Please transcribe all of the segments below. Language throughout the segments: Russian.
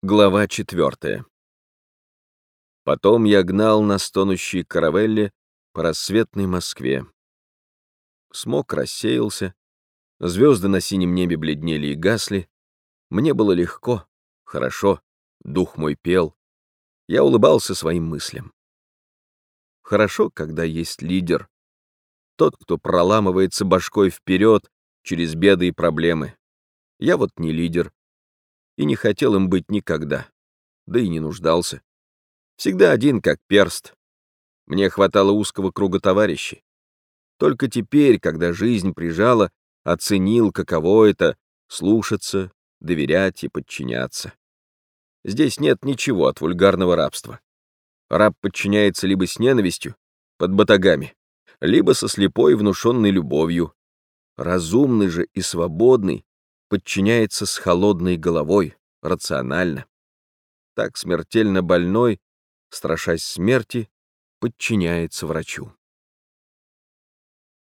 Глава четвертая. Потом я гнал на стонущей каравелле по рассветной Москве. Смог рассеялся, звезды на синем небе бледнели и гасли. Мне было легко, хорошо, дух мой пел. Я улыбался своим мыслям. Хорошо, когда есть лидер, тот, кто проламывается башкой вперед через беды и проблемы. Я вот не лидер, и не хотел им быть никогда, да и не нуждался. Всегда один, как перст. Мне хватало узкого круга товарищей. Только теперь, когда жизнь прижала, оценил, каково это — слушаться, доверять и подчиняться. Здесь нет ничего от вульгарного рабства. Раб подчиняется либо с ненавистью, под батагами, либо со слепой внушенной любовью. Разумный же и свободный подчиняется с холодной головой, рационально. Так смертельно больной, страшась смерти, подчиняется врачу.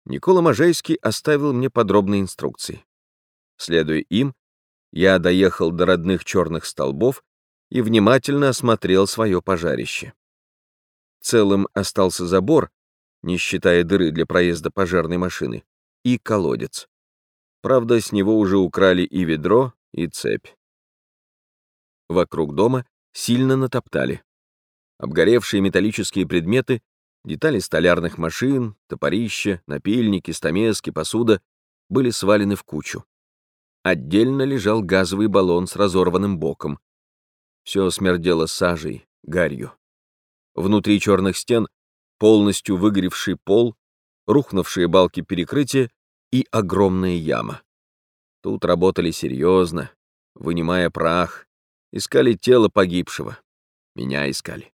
Никола Можайский оставил мне подробные инструкции. Следуя им, я доехал до родных черных столбов и внимательно осмотрел свое пожарище. Целым остался забор, не считая дыры для проезда пожарной машины, и колодец. Правда, с него уже украли и ведро, и цепь. Вокруг дома сильно натоптали. Обгоревшие металлические предметы, детали столярных машин, топорища, напильники, стамески, посуда были свалены в кучу. Отдельно лежал газовый баллон с разорванным боком. Все смердело сажей, гарью. Внутри черных стен полностью выгоревший пол, рухнувшие балки перекрытия и огромная яма. Тут работали серьезно, вынимая прах, искали тело погибшего. Меня искали.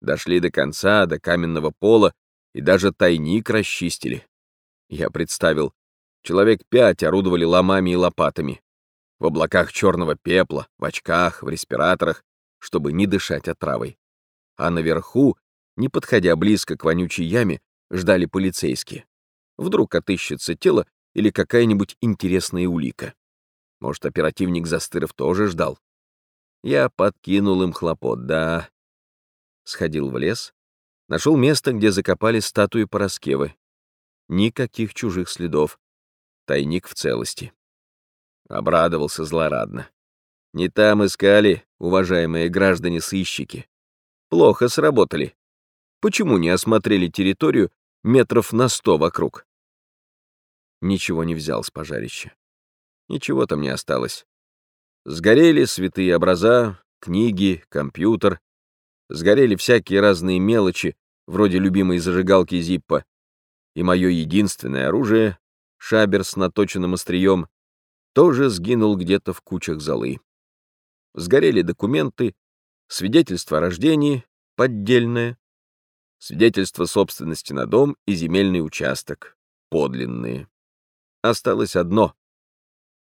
Дошли до конца, до каменного пола, и даже тайник расчистили. Я представил, человек пять орудовали ломами и лопатами, в облаках черного пепла, в очках, в респираторах, чтобы не дышать отравой. А наверху, не подходя близко к вонючей яме, ждали полицейские. Вдруг отыщется тело или какая-нибудь интересная улика. Может, оперативник Застыров тоже ждал? Я подкинул им хлопот, да. Сходил в лес, нашел место, где закопали статуи Пороскевы. Никаких чужих следов. Тайник в целости. Обрадовался злорадно. Не там искали, уважаемые граждане-сыщики. Плохо сработали. Почему не осмотрели территорию метров на сто вокруг. Ничего не взял с пожарища. Ничего там не осталось. Сгорели святые образа, книги, компьютер. Сгорели всякие разные мелочи, вроде любимой зажигалки Зиппа. И мое единственное оружие, шабер с наточенным острием, тоже сгинул где-то в кучах золы. Сгорели документы, свидетельство о рождении, поддельное, свидетельство собственности на дом и земельный участок, подлинные. Осталось одно —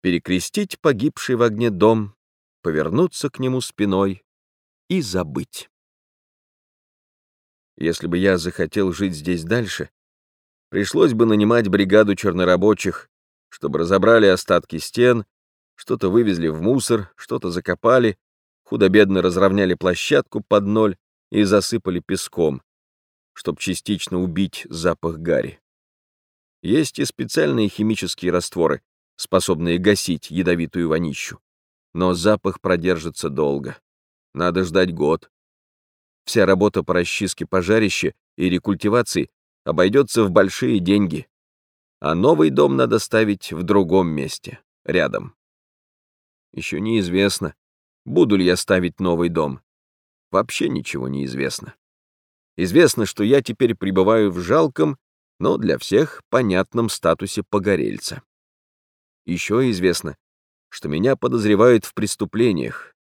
перекрестить погибший в огне дом, повернуться к нему спиной и забыть. Если бы я захотел жить здесь дальше, пришлось бы нанимать бригаду чернорабочих, чтобы разобрали остатки стен, что-то вывезли в мусор, что-то закопали, худо-бедно разровняли площадку под ноль и засыпали песком, чтобы частично убить запах гари. Есть и специальные химические растворы, способные гасить ядовитую вонищу. Но запах продержится долго. Надо ждать год. Вся работа по расчистке пожарища и рекультивации обойдется в большие деньги. А новый дом надо ставить в другом месте, рядом. Еще неизвестно, буду ли я ставить новый дом. Вообще ничего не известно. Известно, что я теперь пребываю в жалком, но для всех понятном статусе погорельца. Еще известно, что меня подозревают в преступлениях,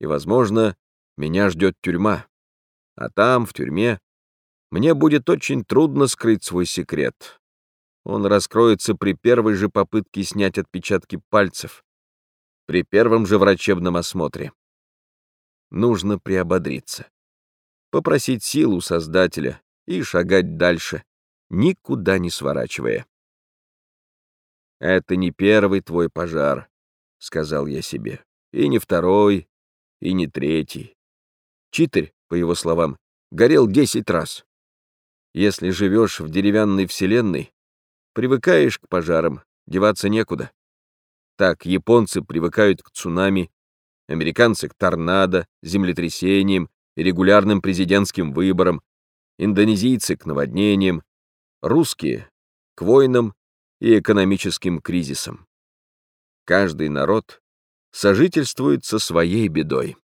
и, возможно, меня ждет тюрьма. А там, в тюрьме, мне будет очень трудно скрыть свой секрет. Он раскроется при первой же попытке снять отпечатки пальцев, при первом же врачебном осмотре. Нужно приободриться попросить сил у Создателя и шагать дальше, никуда не сворачивая. «Это не первый твой пожар», — сказал я себе, — «и не второй, и не третий. Читарь, по его словам, горел десять раз. Если живешь в деревянной вселенной, привыкаешь к пожарам, деваться некуда. Так японцы привыкают к цунами, американцы к торнадо, землетрясениям регулярным президентским выборам, индонезийцы к наводнениям, русские — к войнам и экономическим кризисам. Каждый народ сожительствует со своей бедой.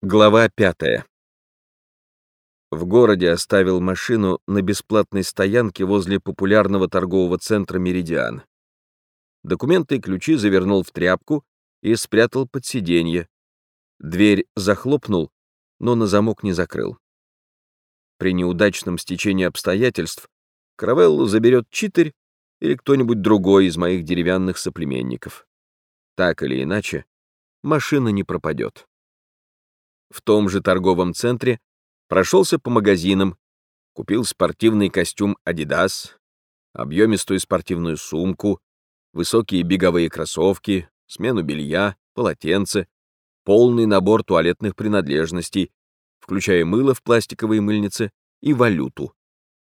Глава пятая. В городе оставил машину на бесплатной стоянке возле популярного торгового центра «Меридиан». Документы и ключи завернул в тряпку и спрятал под сиденье. Дверь захлопнул, но на замок не закрыл. При неудачном стечении обстоятельств Кравеллу заберет читарь или кто-нибудь другой из моих деревянных соплеменников. Так или иначе, машина не пропадет. В том же торговом центре прошелся по магазинам, купил спортивный костюм Adidas, объемистую спортивную сумку, высокие беговые кроссовки, смену белья, полотенце, полный набор туалетных принадлежностей, включая мыло в пластиковой мыльнице и валюту,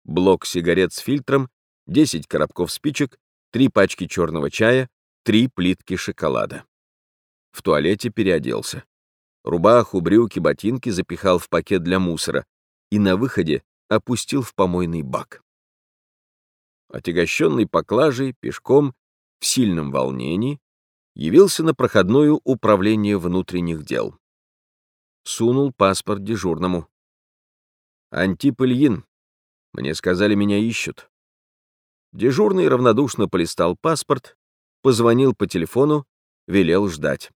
блок сигарет с фильтром, 10 коробков спичек, 3 пачки черного чая, 3 плитки шоколада. В туалете переоделся. Рубаху, брюки, ботинки запихал в пакет для мусора и на выходе опустил в помойный бак. Отягощенный поклажей, пешком, в сильном волнении, явился на проходную управление внутренних дел. Сунул паспорт дежурному. «Антип Ильин. Мне сказали, меня ищут». Дежурный равнодушно полистал паспорт, позвонил по телефону, велел ждать.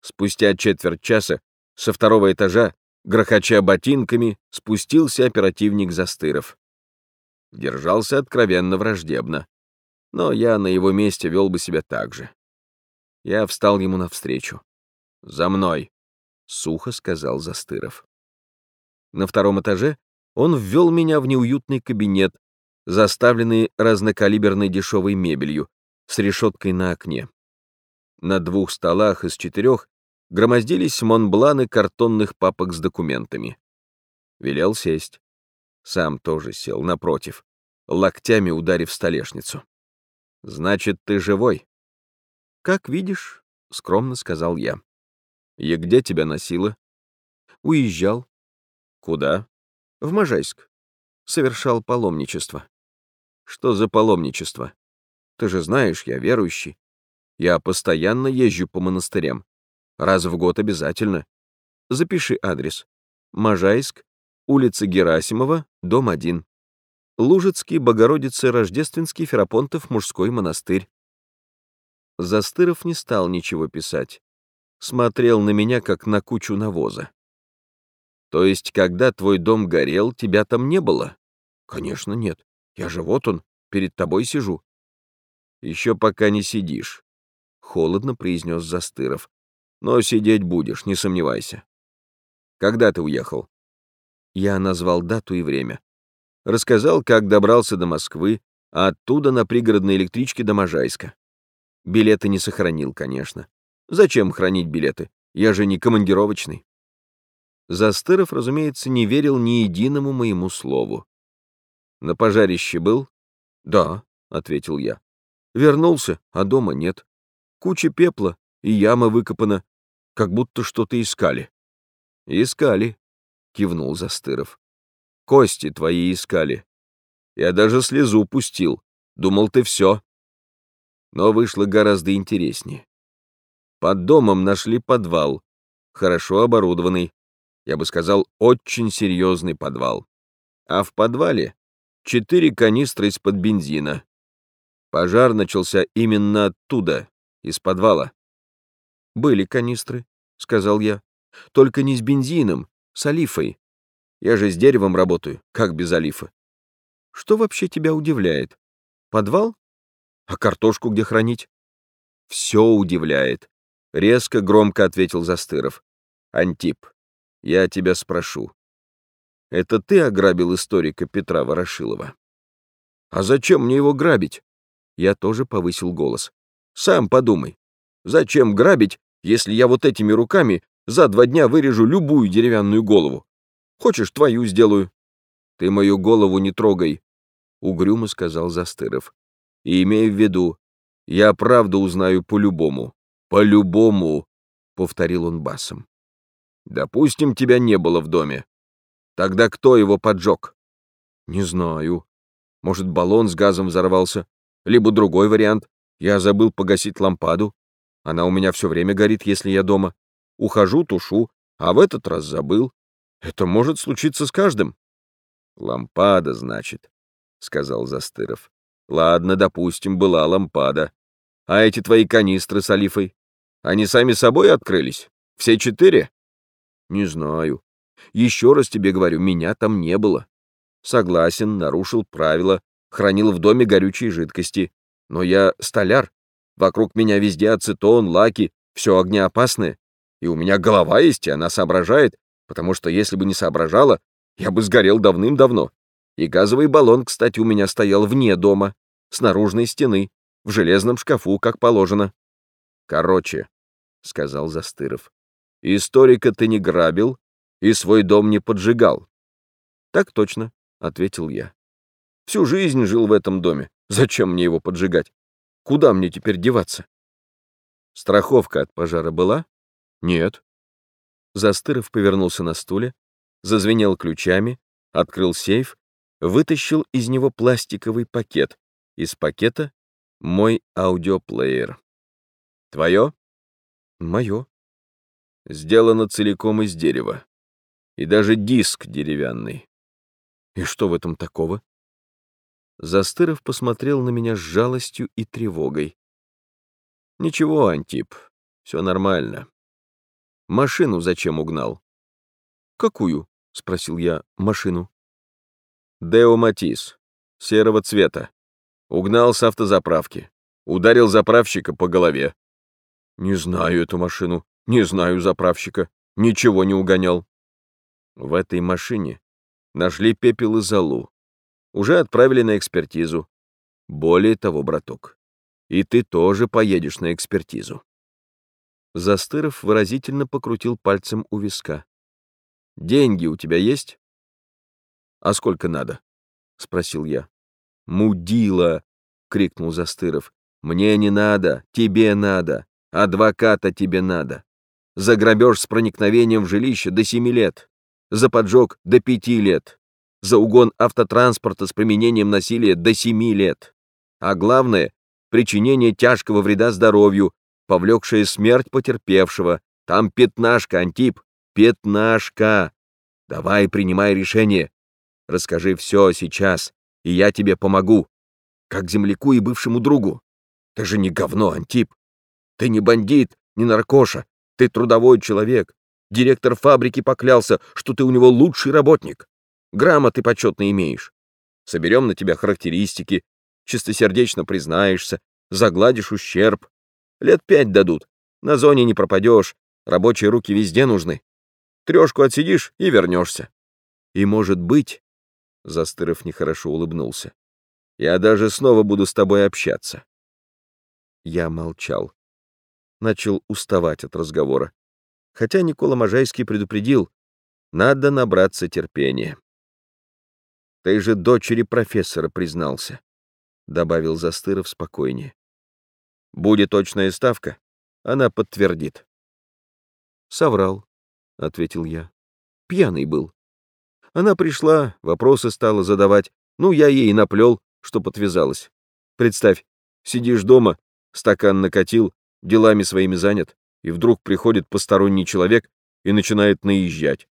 Спустя четверть часа со второго этажа, грохоча ботинками, спустился оперативник Застыров. Держался откровенно враждебно, но я на его месте вел бы себя так же. Я встал ему навстречу. «За мной!» — сухо сказал Застыров. На втором этаже он ввел меня в неуютный кабинет, заставленный разнокалиберной дешевой мебелью, с решеткой на окне. На двух столах из четырех громоздились монбланы картонных папок с документами. Велел сесть. Сам тоже сел напротив, локтями ударив столешницу. «Значит, ты живой?» «Как видишь», — скромно сказал я. «И где тебя носило?» «Уезжал». «Куда?» «В Можайск. Совершал паломничество». «Что за паломничество?» «Ты же знаешь, я верующий. Я постоянно езжу по монастырям. Раз в год обязательно. Запиши адрес. Можайск, улица Герасимова, дом 1. Лужицкий, Богородицы, Рождественский, Ферапонтов, мужской монастырь. Застыров не стал ничего писать. Смотрел на меня, как на кучу навоза. То есть, когда твой дом горел, тебя там не было? Конечно, нет. Я же вот он, перед тобой сижу. Еще пока не сидишь холодно произнес Застыров. Но сидеть будешь, не сомневайся. Когда ты уехал? Я назвал дату и время. Рассказал, как добрался до Москвы, а оттуда на пригородной электричке до Можайска. Билеты не сохранил, конечно. Зачем хранить билеты? Я же не командировочный. Застыров, разумеется, не верил ни единому моему слову. На пожарище был? Да, ответил я. Вернулся, а дома нет. Куча пепла, и яма выкопана, как будто что-то искали. Искали, кивнул Застыров. Кости твои искали. Я даже слезу пустил. Думал, ты все. Но вышло гораздо интереснее. Под домом нашли подвал, хорошо оборудованный, я бы сказал, очень серьезный подвал. А в подвале четыре канистры из-под бензина. Пожар начался именно оттуда, из подвала. «Были канистры», — сказал я. «Только не с бензином, с олифой. Я же с деревом работаю, как без олифы». «Что вообще тебя удивляет? Подвал? А картошку где хранить?» «Все удивляет», — резко, громко ответил Застыров. «Антип, я тебя спрошу. Это ты ограбил историка Петра Ворошилова?» «А зачем мне его грабить?» Я тоже повысил голос. Сам подумай. Зачем грабить, если я вот этими руками за два дня вырежу любую деревянную голову? Хочешь, твою сделаю. Ты мою голову не трогай, — угрюмо сказал Застыров. И имей в виду, я правду узнаю по-любому. По-любому, — повторил он басом. Допустим, тебя не было в доме. Тогда кто его поджег? Не знаю. Может, баллон с газом взорвался? Либо другой вариант. Я забыл погасить лампаду. Она у меня все время горит, если я дома. Ухожу, тушу, а в этот раз забыл. Это может случиться с каждым. Лампада, значит, — сказал Застыров. Ладно, допустим, была лампада. А эти твои канистры с олифой? Они сами собой открылись? Все четыре? Не знаю. Еще раз тебе говорю, меня там не было. Согласен, нарушил правила, хранил в доме горючие жидкости. Но я столяр. Вокруг меня везде ацетон, лаки, все огнеопасное. И у меня голова есть, и она соображает, потому что если бы не соображала, я бы сгорел давным-давно. И газовый баллон, кстати, у меня стоял вне дома, с наружной стены, в железном шкафу, как положено. Короче, — сказал Застыров, — историка ты не грабил и свой дом не поджигал. Так точно, — ответил я. Всю жизнь жил в этом доме. Зачем мне его поджигать? Куда мне теперь деваться? Страховка от пожара была? Нет. Застыров повернулся на стуле, зазвенел ключами, открыл сейф, вытащил из него пластиковый пакет. Из пакета — мой аудиоплеер. Твое? Мое. Сделано целиком из дерева. И даже диск деревянный. И что в этом такого? Застыров посмотрел на меня с жалостью и тревогой. Ничего, Антип, все нормально. Машину зачем угнал? Какую? Спросил я машину. Део Матис, серого цвета. Угнал с автозаправки. Ударил заправщика по голове. Не знаю эту машину, не знаю заправщика. Ничего не угонял. В этой машине нашли пепел и золу. Уже отправили на экспертизу. Более того, браток, и ты тоже поедешь на экспертизу. Застыров выразительно покрутил пальцем у виска. «Деньги у тебя есть?» «А сколько надо?» — спросил я. «Мудила!» — крикнул Застыров. «Мне не надо, тебе надо, адвоката тебе надо. За грабеж с проникновением в жилище до семи лет, за поджог до пяти лет, за угон автотранспорта с применением насилия до семи лет. А главное — причинение тяжкого вреда здоровью, повлекшее смерть потерпевшего. Там пятнашка, Антип, пятнашка. Давай, принимай решение. Расскажи все сейчас, и я тебе помогу. Как земляку и бывшему другу. Ты же не говно, Антип. Ты не бандит, не наркоша. Ты трудовой человек. Директор фабрики поклялся, что ты у него лучший работник. Грамоты почетно имеешь. Соберем на тебя характеристики, чистосердечно признаешься, загладишь ущерб. Лет пять дадут. На зоне не пропадешь, рабочие руки везде нужны. Трешку отсидишь и вернешься. И, может быть, Застыров нехорошо улыбнулся. «Я даже снова буду с тобой общаться». Я молчал. Начал уставать от разговора. Хотя Никола Можайский предупредил, надо набраться терпения. «Ты же дочери профессора признался», — добавил Застыров спокойнее. «Будет точная ставка, она подтвердит». «Соврал», — ответил я. «Пьяный был». Она пришла, вопросы стала задавать. Ну, я ей наплел, что подвязалась. Представь, сидишь дома, стакан накатил, делами своими занят, и вдруг приходит посторонний человек и начинает наезжать.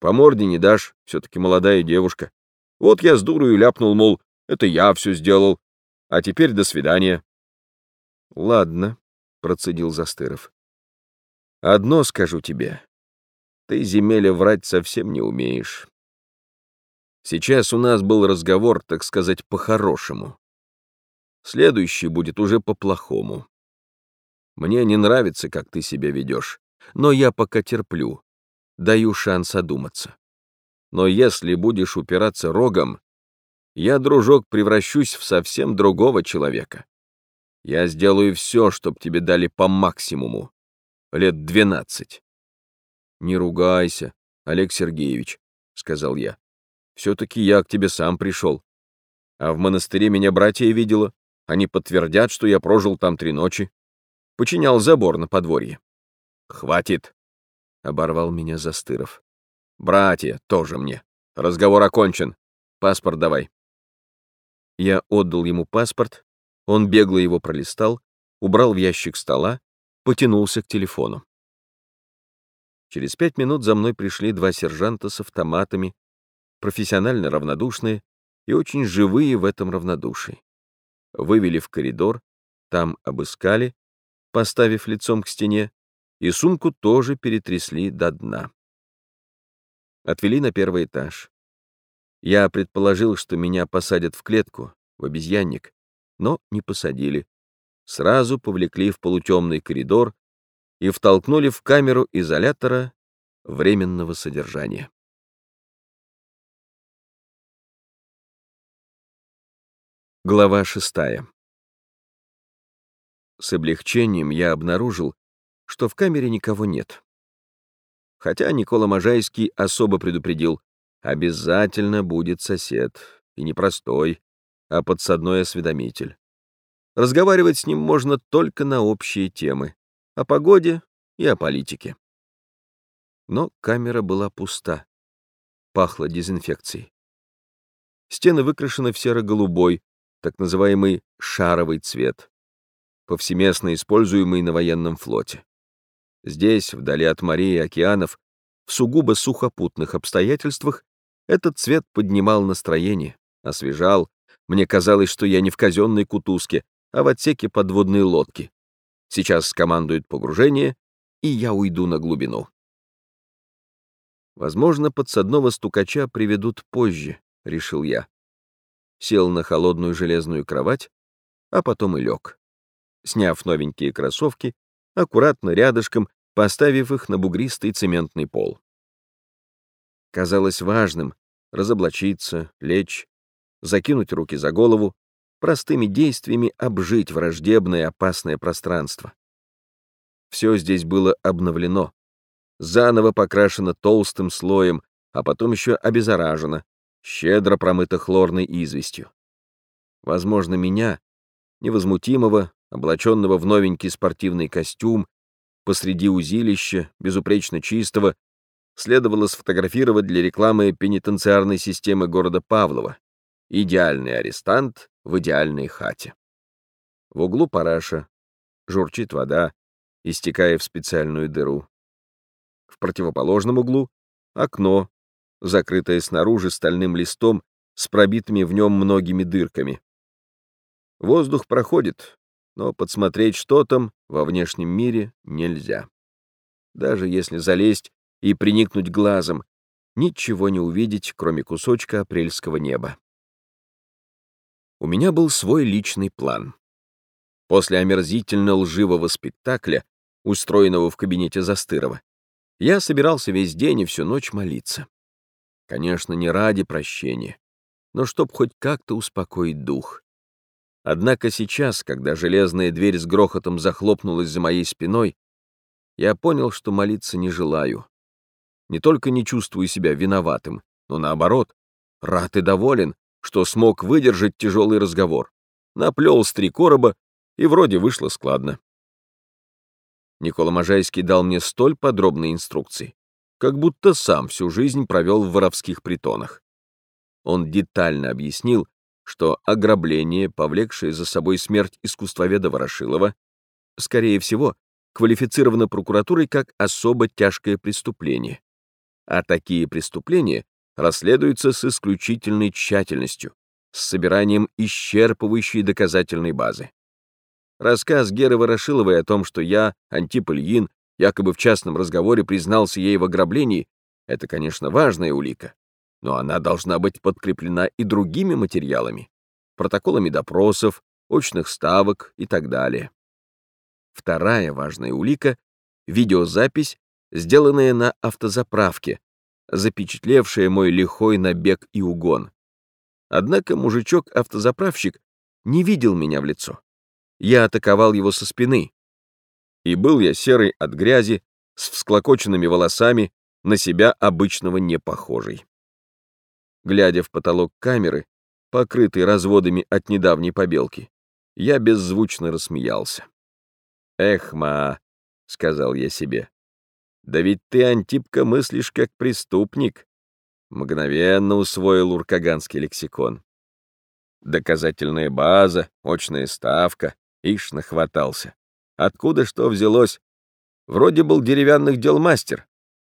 По морде не дашь, все-таки молодая девушка. Вот я с дурою ляпнул, мол, это я все сделал, а теперь до свидания. Ладно, процедил Застыров. Одно скажу тебе. Ты, земеля, врать совсем не умеешь. Сейчас у нас был разговор, так сказать, по-хорошему. Следующий будет уже по-плохому. Мне не нравится, как ты себя ведешь, но я пока терплю, даю шанс одуматься. Но если будешь упираться рогом, я, дружок, превращусь в совсем другого человека. Я сделаю все, чтоб тебе дали по максимуму. Лет двенадцать. Не ругайся, Олег Сергеевич, — сказал я. Все-таки я к тебе сам пришел. А в монастыре меня братья видела. Они подтвердят, что я прожил там три ночи. Починял забор на подворье. Хватит, — оборвал меня Застыров. Братья тоже мне. Разговор окончен. Паспорт давай. Я отдал ему паспорт, он бегло его пролистал, убрал в ящик стола, потянулся к телефону. Через пять минут за мной пришли два сержанта с автоматами, профессионально равнодушные и очень живые в этом равнодушии. Вывели в коридор, там обыскали, поставив лицом к стене, и сумку тоже перетрясли до дна. Отвели на первый этаж. Я предположил, что меня посадят в клетку, в обезьянник, но не посадили. Сразу повлекли в полутемный коридор и втолкнули в камеру изолятора временного содержания. Глава шестая. С облегчением я обнаружил, что в камере никого нет. Хотя Никола Можайский особо предупредил, обязательно будет сосед, и непростой, а подсадной осведомитель. Разговаривать с ним можно только на общие темы, о погоде и о политике. Но камера была пуста, пахло дезинфекцией. Стены выкрашены в серо-голубой, так называемый шаровый цвет, повсеместно используемый на военном флоте. Здесь, вдали от морей и океанов, в сугубо сухопутных обстоятельствах, этот цвет поднимал настроение, освежал. Мне казалось, что я не в казенной кутузке, а в отсеке подводной лодки. Сейчас скомандует погружение, и я уйду на глубину. Возможно, подсадного стукача приведут позже, решил я. Сел на холодную железную кровать, а потом и лег. Сняв новенькие кроссовки, аккуратно рядышком, поставив их на бугристый цементный пол. Казалось важным разоблачиться, лечь, закинуть руки за голову, простыми действиями обжить враждебное опасное пространство. Все здесь было обновлено, заново покрашено толстым слоем, а потом еще обеззаражено, щедро промыто хлорной известью. Возможно, меня, невозмутимого, облаченного в новенький спортивный костюм, посреди узилища, безупречно чистого, следовало сфотографировать для рекламы пенитенциарной системы города Павлова. Идеальный арестант в идеальной хате. В углу параша, журчит вода, истекая в специальную дыру. В противоположном углу — окно, закрытое снаружи стальным листом с пробитыми в нем многими дырками. Воздух проходит, но подсмотреть, что там во внешнем мире, нельзя. Даже если залезть и приникнуть глазом, ничего не увидеть, кроме кусочка апрельского неба. У меня был свой личный план. После омерзительно лживого спектакля, устроенного в кабинете Застырова, я собирался весь день и всю ночь молиться. Конечно, не ради прощения, но чтоб хоть как-то успокоить дух. Однако сейчас, когда железная дверь с грохотом захлопнулась за моей спиной, я понял, что молиться не желаю не только не чувствую себя виноватым, но наоборот, рад и доволен, что смог выдержать тяжелый разговор. Наплел с три короба, и вроде вышло складно. Никола Можайский дал мне столь подробные инструкции, как будто сам всю жизнь провел в воровских притонах. Он детально объяснил, что ограбление, повлекшее за собой смерть искусствоведа Ворошилова, скорее всего, квалифицировано прокуратурой как особо тяжкое преступление, а такие преступления расследуются с исключительной тщательностью, с собиранием исчерпывающей доказательной базы. Рассказ Геры Ворошиловой о том, что я, Антип Ильин, якобы в частном разговоре признался ей в ограблении, это, конечно, важная улика, но она должна быть подкреплена и другими материалами, протоколами допросов, очных ставок и так далее. Вторая важная улика — видеозапись сделанное на автозаправке, запечатлевшее мой лихой набег и угон. Однако мужичок-автозаправщик не видел меня в лицо. я атаковал его со спины. И был я серый от грязи, с всклокоченными волосами, на себя обычного не похожий. Глядя в потолок камеры, покрытый разводами от недавней побелки, я беззвучно рассмеялся. «Эх, ма», — сказал я себе, — «да ведь ты, Антипка, мыслишь как преступник». Мгновенно усвоил уркаганский лексикон. Доказательная база, очная ставка, ишь нахватался. Откуда что взялось? Вроде был деревянных дел мастер.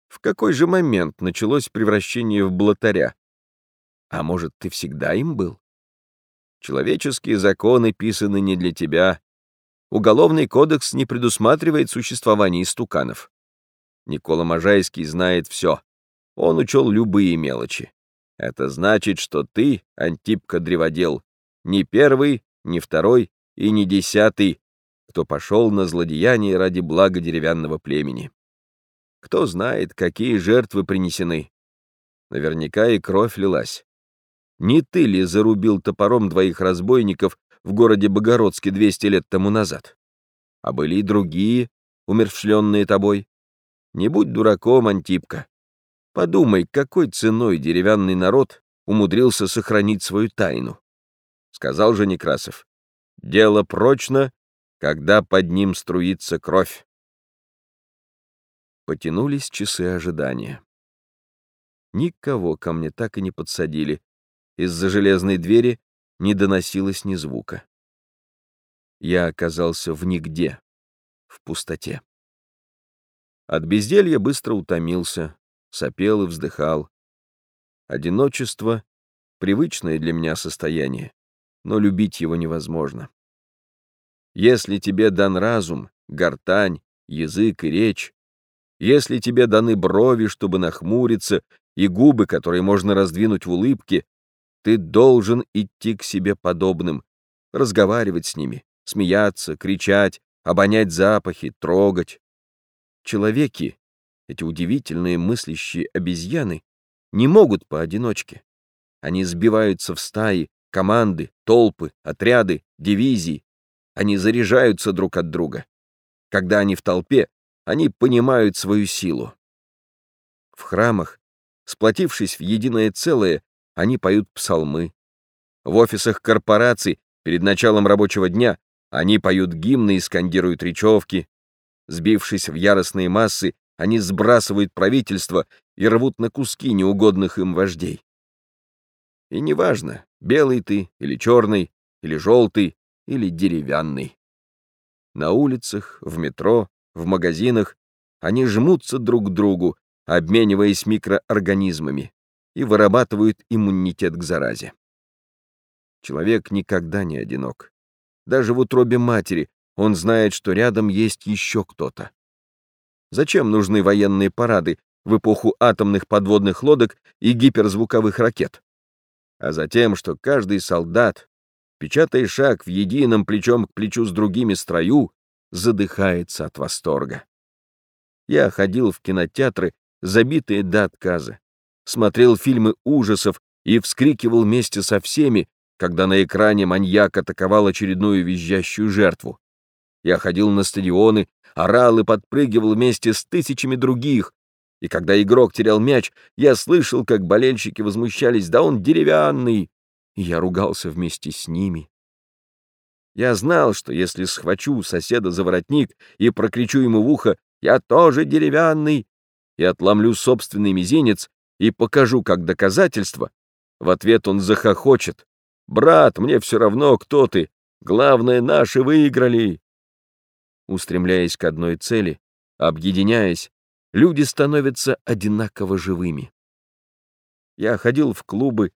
В какой же момент началось превращение в блатаря? А может, ты всегда им был? Человеческие законы писаны не для тебя. Уголовный кодекс не предусматривает существование истуканов. Никола Можайский знает все. Он учел любые мелочи. Это значит, что ты, Антипка-древодел, не первый, не второй и не десятый, кто пошел на злодеяние ради блага деревянного племени. Кто знает, какие жертвы принесены. Наверняка и кровь лилась. Не ты ли зарубил топором двоих разбойников в городе Богородске 200 лет тому назад? А были и другие, умерщвленные тобой. Не будь дураком, Антипка. Подумай, какой ценой деревянный народ умудрился сохранить свою тайну. Сказал же Некрасов, дело прочно, когда под ним струится кровь. Потянулись часы ожидания. Никого ко мне так и не подсадили, из-за железной двери не доносилось ни звука. Я оказался в нигде, в пустоте. От безделья быстро утомился, сопел и вздыхал. Одиночество — привычное для меня состояние, но любить его невозможно. Если тебе дан разум, гортань, язык и речь, если тебе даны брови, чтобы нахмуриться, и губы, которые можно раздвинуть в улыбке, ты должен идти к себе подобным, разговаривать с ними, смеяться, кричать, обонять запахи, трогать. Человеки, эти удивительные мыслящие обезьяны, не могут поодиночке. Они сбиваются в стаи, команды, толпы, отряды, дивизии. Они заряжаются друг от друга. Когда они в толпе, они понимают свою силу. В храмах, сплотившись в единое целое, они поют псалмы. В офисах корпораций перед началом рабочего дня они поют гимны и скандируют речевки. Сбившись в яростные массы, они сбрасывают правительство и рвут на куски неугодных им вождей. И неважно, белый ты или черный, или желтый, или деревянный. На улицах, в метро, в магазинах они жмутся друг к другу, обмениваясь микроорганизмами и вырабатывают иммунитет к заразе. Человек никогда не одинок. Даже в утробе матери он знает, что рядом есть еще кто-то. Зачем нужны военные парады в эпоху атомных подводных лодок и гиперзвуковых ракет? А затем, что каждый солдат, печатая шаг в едином плечом к плечу с другими строю, задыхается от восторга. Я ходил в кинотеатры, забитые до отказа смотрел фильмы ужасов и вскрикивал вместе со всеми, когда на экране маньяк атаковал очередную визжащую жертву. Я ходил на стадионы, орал и подпрыгивал вместе с тысячами других, и когда игрок терял мяч, я слышал, как болельщики возмущались, да он деревянный, и я ругался вместе с ними. Я знал, что если схвачу соседа за воротник и прокричу ему в ухо «Я тоже деревянный!» и отломлю собственный мизинец, и покажу как доказательство, в ответ он захохочет. «Брат, мне все равно, кто ты. Главное, наши выиграли!» Устремляясь к одной цели, объединяясь, люди становятся одинаково живыми. Я ходил в клубы,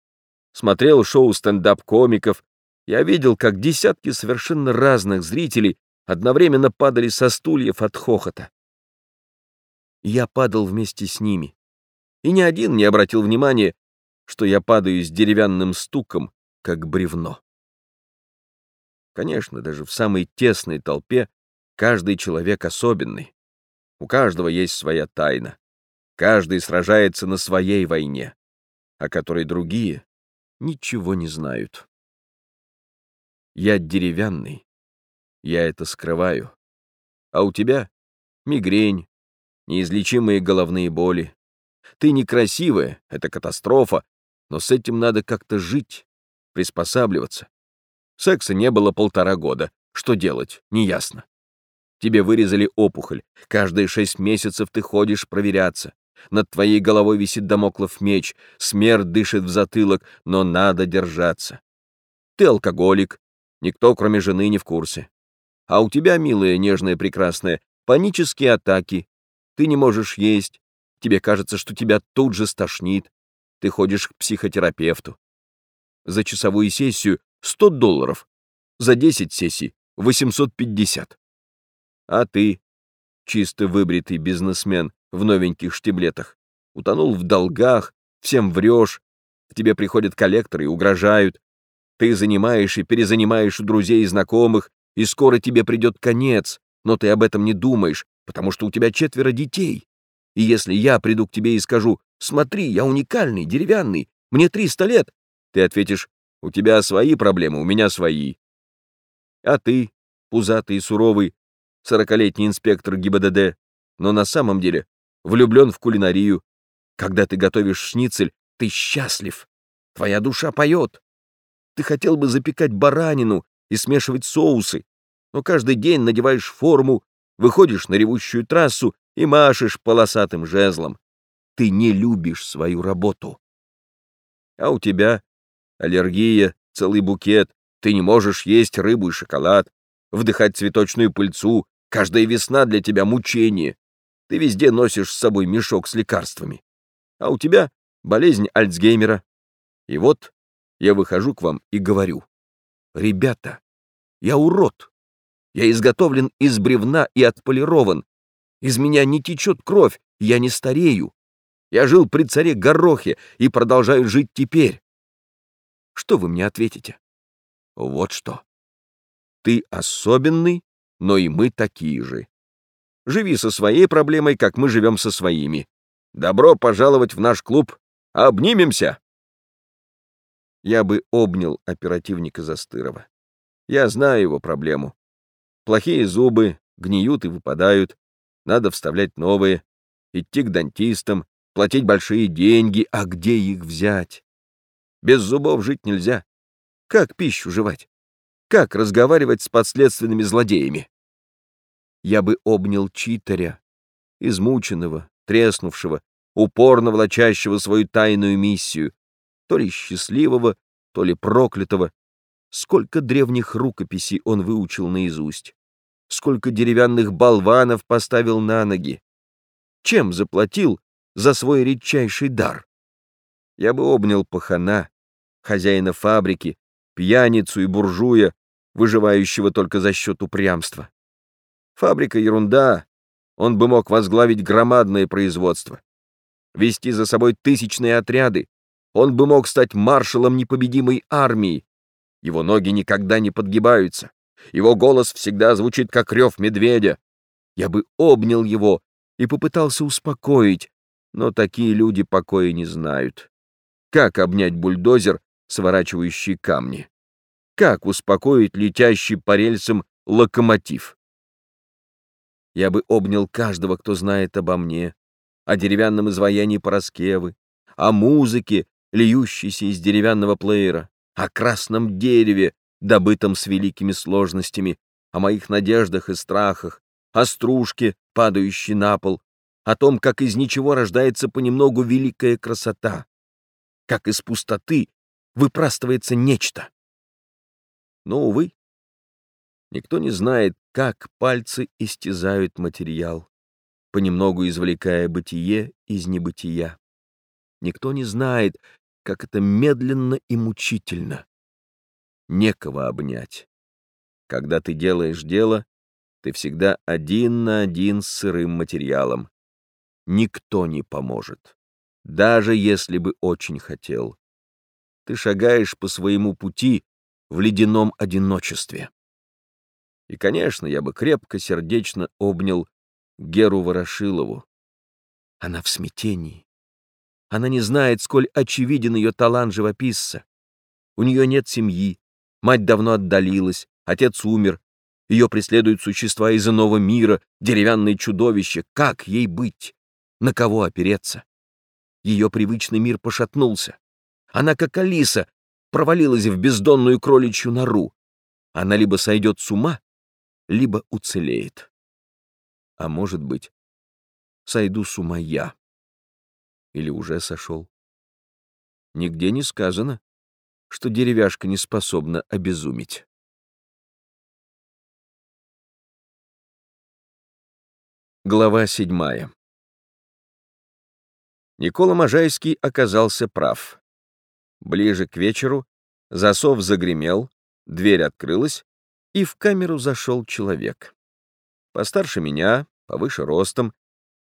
смотрел шоу стендап-комиков, я видел, как десятки совершенно разных зрителей одновременно падали со стульев от хохота. Я падал вместе с ними и ни один не обратил внимания, что я падаю с деревянным стуком, как бревно. Конечно, даже в самой тесной толпе каждый человек особенный. У каждого есть своя тайна. Каждый сражается на своей войне, о которой другие ничего не знают. Я деревянный, Я это скрываю. А у тебя мигрень, неизлечимые головные боли. Ты некрасивая, это катастрофа, но с этим надо как-то жить, приспосабливаться. Секса не было полтора года. Что делать, неясно. Тебе вырезали опухоль. Каждые шесть месяцев ты ходишь проверяться. Над твоей головой висит домоклов меч. Смерть дышит в затылок, но надо держаться. Ты алкоголик. Никто, кроме жены, не в курсе. А у тебя, милая, нежная, прекрасная, панические атаки. Ты не можешь есть. Тебе кажется, что тебя тут же стошнит. Ты ходишь к психотерапевту. За часовую сессию 100 долларов. За 10 сессий 850. А ты, чисто выбритый бизнесмен в новеньких штиблетах, утонул в долгах, всем врешь, к тебе приходят коллекторы и угрожают. Ты занимаешь и перезанимаешь у друзей и знакомых, и скоро тебе придет конец, но ты об этом не думаешь, потому что у тебя четверо детей. И если я приду к тебе и скажу, смотри, я уникальный, деревянный, мне 300 лет, ты ответишь, у тебя свои проблемы, у меня свои. А ты, пузатый и суровый, сорокалетний инспектор ГИБДД, но на самом деле влюблен в кулинарию. Когда ты готовишь шницель, ты счастлив. Твоя душа поет. Ты хотел бы запекать баранину и смешивать соусы, но каждый день надеваешь форму, выходишь на ревущую трассу и машешь полосатым жезлом. Ты не любишь свою работу. А у тебя аллергия, целый букет, ты не можешь есть рыбу и шоколад, вдыхать цветочную пыльцу, каждая весна для тебя мучение. Ты везде носишь с собой мешок с лекарствами. А у тебя болезнь Альцгеймера. И вот я выхожу к вам и говорю, ребята, я урод. Я изготовлен из бревна и отполирован. Из меня не течет кровь, я не старею. Я жил при царе Горохе и продолжаю жить теперь. Что вы мне ответите? Вот что. Ты особенный, но и мы такие же. Живи со своей проблемой, как мы живем со своими. Добро пожаловать в наш клуб. Обнимемся!» Я бы обнял оперативника Застырова. Я знаю его проблему. Плохие зубы, гниют и выпадают. Надо вставлять новые, идти к дантистам, платить большие деньги. А где их взять? Без зубов жить нельзя. Как пищу жевать? Как разговаривать с подследственными злодеями? я бы обнял читаря, измученного, треснувшего, упорно влачащего свою тайную миссию, то ли счастливого, то ли проклятого. Сколько древних рукописей он выучил наизусть, сколько деревянных болванов поставил на ноги, чем заплатил за свой редчайший дар. Я бы обнял пахана, хозяина фабрики, пьяницу и буржуя, выживающего только за счет упрямства. Фабрика — ерунда. Он бы мог возглавить громадное производство. Вести за собой тысячные отряды. Он бы мог стать маршалом непобедимой армии. Его ноги никогда не подгибаются. Его голос всегда звучит, как рев медведя. Я бы обнял его и попытался успокоить, но такие люди покоя не знают. Как обнять бульдозер, сворачивающий камни? Как успокоить летящий по рельсам локомотив? Я бы обнял каждого, кто знает обо мне, о деревянном изваянии Пороскевы, о музыке, льющейся из деревянного плеера, о красном дереве, добытом с великими сложностями, о моих надеждах и страхах, о стружке, падающей на пол, о том, как из ничего рождается понемногу великая красота, как из пустоты выпрастывается нечто. Но, увы, никто не знает, как пальцы истязают материал, понемногу извлекая бытие из небытия. Никто не знает, как это медленно и мучительно. Некого обнять. Когда ты делаешь дело, ты всегда один на один с сырым материалом. Никто не поможет, даже если бы очень хотел. Ты шагаешь по своему пути в ледяном одиночестве. И, конечно, я бы крепко, сердечно обнял Геру Ворошилову. Она в смятении. Она не знает, сколь очевиден ее талант живописца. У нее нет семьи, мать давно отдалилась, отец умер, Ее преследуют существа из иного мира, деревянные чудовища. Как ей быть? На кого опереться? Ее привычный мир пошатнулся. Она, как Алиса, провалилась в бездонную кроличью нору. Она либо сойдет с ума, либо уцелеет. А может быть, сойду с ума я. Или уже сошел. Нигде не сказано, что деревяшка не способна обезумить. Глава седьмая. Никола Можайский оказался прав. Ближе к вечеру засов загремел, дверь открылась, и в камеру зашел человек. Постарше меня, повыше ростом,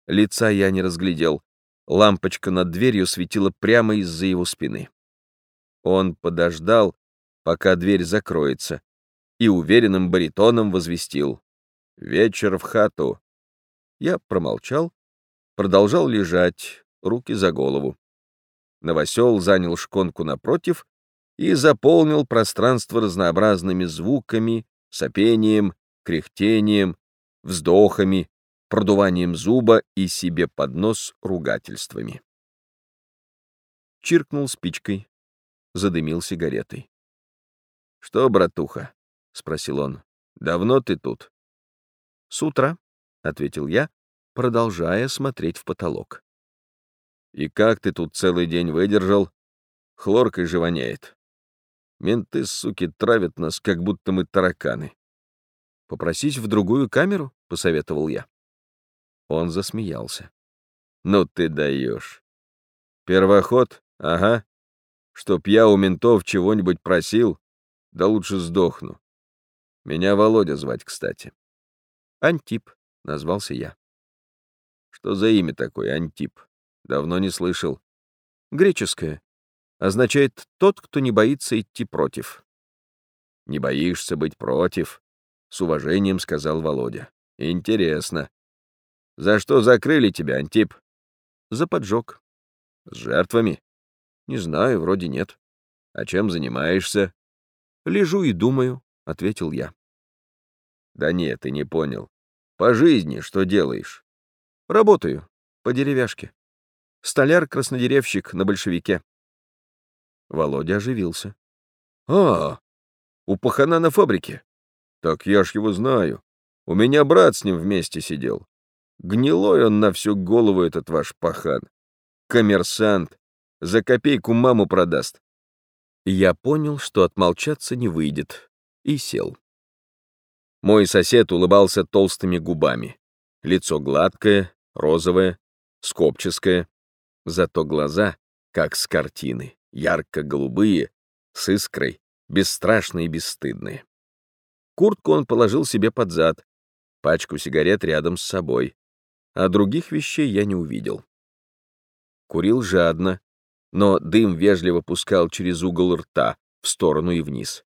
лица я не разглядел, лампочка над дверью светила прямо из-за его спины. Он подождал, пока дверь закроется, и уверенным баритоном возвестил «Вечер в хату». Я промолчал, продолжал лежать, руки за голову. Новосел занял шконку напротив и заполнил пространство разнообразными звуками, сопением, кряхтением, вздохами, продуванием зуба и себе под нос ругательствами. Чиркнул спичкой, задымил сигаретой. «Что, братуха?» — спросил он. «Давно ты тут?» «С утра», — ответил я, продолжая смотреть в потолок. «И как ты тут целый день выдержал? Хлоркой же воняет. Менты, суки, травят нас, как будто мы тараканы». «Попросить в другую камеру?» — посоветовал я. Он засмеялся. «Ну ты даешь. Первоход? Ага. Чтоб я у ментов чего-нибудь просил? Да лучше сдохну. Меня Володя звать, кстати». «Антип», — назвался я. «Что за имя такое, Антип? Давно не слышал». «Греческое. Означает «тот, кто не боится идти против». «Не боишься быть против?» — с уважением сказал Володя. «Интересно. За что закрыли тебя, Антип?» «За поджог». «С жертвами?» «Не знаю, вроде нет». «А чем занимаешься?» «Лежу и думаю», — ответил я. «Да нет, ты не понял. По жизни что делаешь?» «Работаю. По деревяшке. Столяр-краснодеревщик на большевике». Володя оживился. «А, у пахана на фабрике? Так я ж его знаю. У меня брат с ним вместе сидел. Гнилой он на всю голову, этот ваш пахан. Коммерсант. За копейку маму продаст. Я понял, что отмолчаться не выйдет, и сел. Мой сосед улыбался толстыми губами. Лицо гладкое, розовое, скопческое. Зато глаза, как с картины, ярко-голубые, с искрой, бесстрашные и бесстыдные. Куртку он положил себе под зад, пачку сигарет рядом с собой, а других вещей я не увидел. Курил жадно, но дым вежливо пускал через угол рта, в сторону и вниз.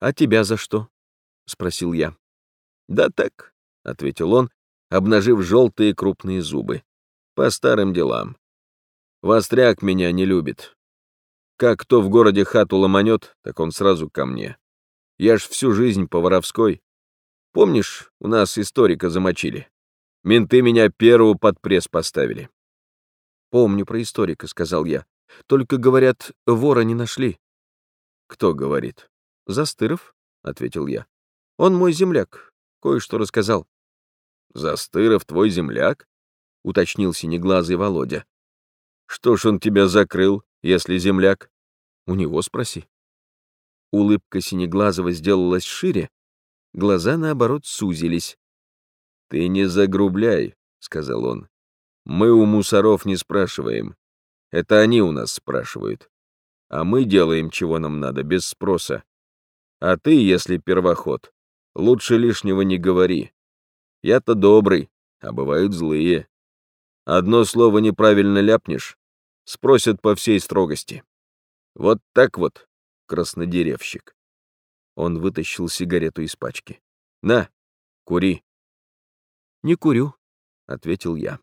«А тебя за что?» — спросил я. «Да так», — ответил он, обнажив желтые крупные зубы. «По старым делам. Востряк меня не любит. Как кто в городе хату ломанет, так он сразу ко мне. Я ж всю жизнь по воровской. Помнишь, у нас историка замочили? Менты меня первого под пресс поставили. «Помню про историка», — сказал я. «Только, говорят, вора не нашли». «Кто говорит?» «Застыров», — ответил я. «Он мой земляк. Кое-что рассказал». «Застыров твой земляк?» — уточнил синеглазый Володя. «Что ж он тебя закрыл, если земляк?» «У него спроси». Улыбка Синеглазого сделалась шире, глаза, наоборот, сузились. «Ты не загрубляй», — сказал он. «Мы у мусоров не спрашиваем. Это они у нас спрашивают. А мы делаем, чего нам надо, без спроса. А ты, если первоход, лучше лишнего не говори. Я-то добрый, а бывают злые. Одно слово неправильно ляпнешь, спросят по всей строгости. Вот так вот, краснодеревщик. Он вытащил сигарету из пачки. «На, кури». «Не курю», — ответил я.